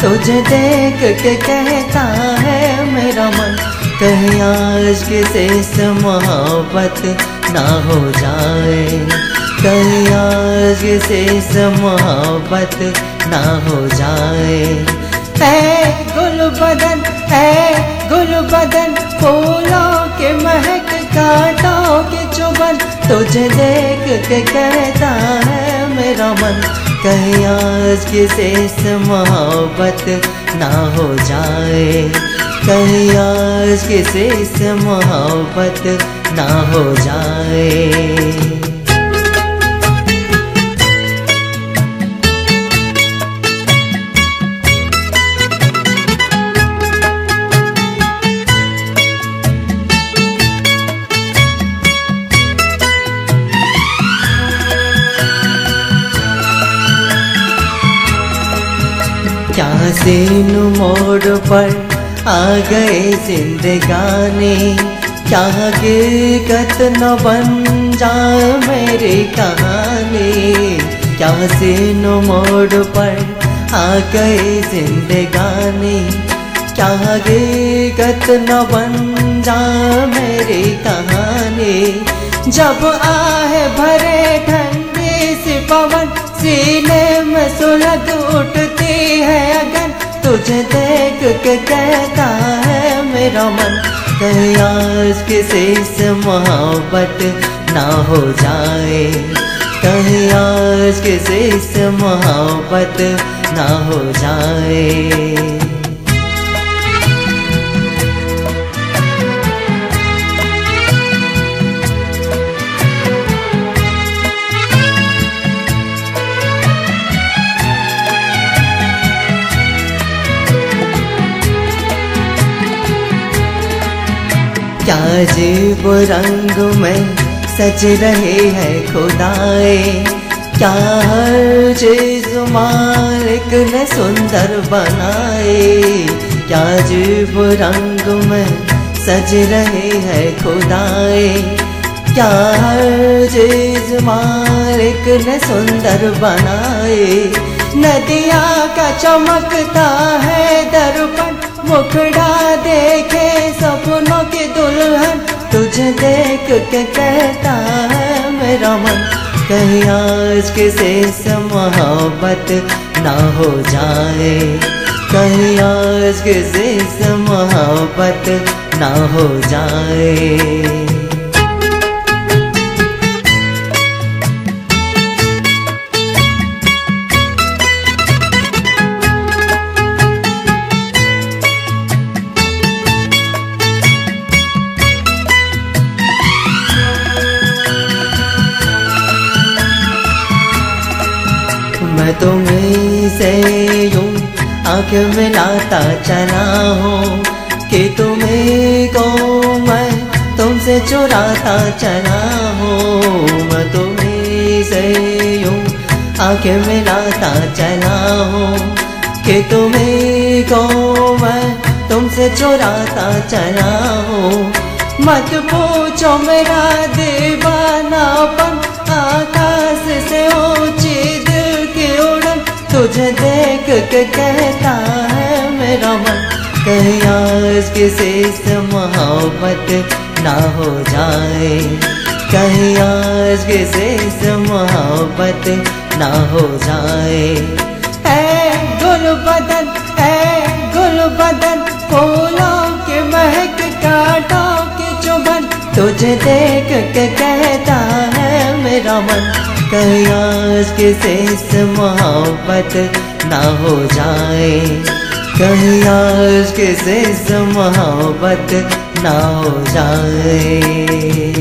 तुझे देख के कहता है मेरा मन, कहीं आज किसी से मोहब्बत ना हो जाए। कहीं आज किसी से मोहब्बत ना हो जाए। है गुल बदन है गुल बदन, फूलों के महक, कांटों के चुबन तुझे देख के कहता है मेरा मन कहीं, आज किसे से मोहब्बत ना हो जाए? कहीं, आज किसे से मोहब्बत ना हो जाए? क्या सीन मोड़ पर आ गए जिंदगानी। क्या हकीकत न बन जा मेरी कहानी। क्या सीन मोड़ पर आ गए जिंदगानी। क्या हकीकत न बन जा मेरी कहानी। जब आहे भरे ठंडी सी पवन, सीने में सुलग तुझे देख के कहता है मेरा मन, कहीं आज किसी से मोहब्बत ना हो जाए। कहीं आज किसी से मोहब्बत ना हो जाए। क्या जीव रंग में सज रहे हैं खुदाए। क्या हर चीज़ मालिक ने सुंदर बनाए। क्या जीव रंग में सज रहे हैं खुदाए। क्या हर चीज़ मालिक ने सुंदर बनाए। नदिया का चमकता है दर्पण, मुखड़ा देखे सपनों के दुल्हन। तुझे देख के कहता है मेरा मन, कहीं आज किसी से मोहब्बत ना हो जाए। कहीं आज किसी से मोहब्बत ना हो जाए। तुम्हें से यूँ आँख मिलाता चला हूँ कि तुम्हें को मैं तुमसे चुराता चला हूँ। मैं तुम्हें से यूँ आँख मिलाता चला हूँ कि तुम्हें को मैं तुमसे चुराता चला हूँ। मत पूछो मेरा दीवानापन आकाश से ऊँची तुझे देख के कहता है मेरा मन, कहीं आज किसी से मोहब्बत ना हो जाए। कहीं आज किसी से मोहब्बत ना हो जाए। ऐ गुल बदन, ऐ गुल बदन, फूलों के महक, कांटों के चुभन, तुझे देख के कहता है मेरा मन कहीं आज किसी से मोहब्बत ना हो जाए। आज किसी से मोहब्बत ना हो जाए।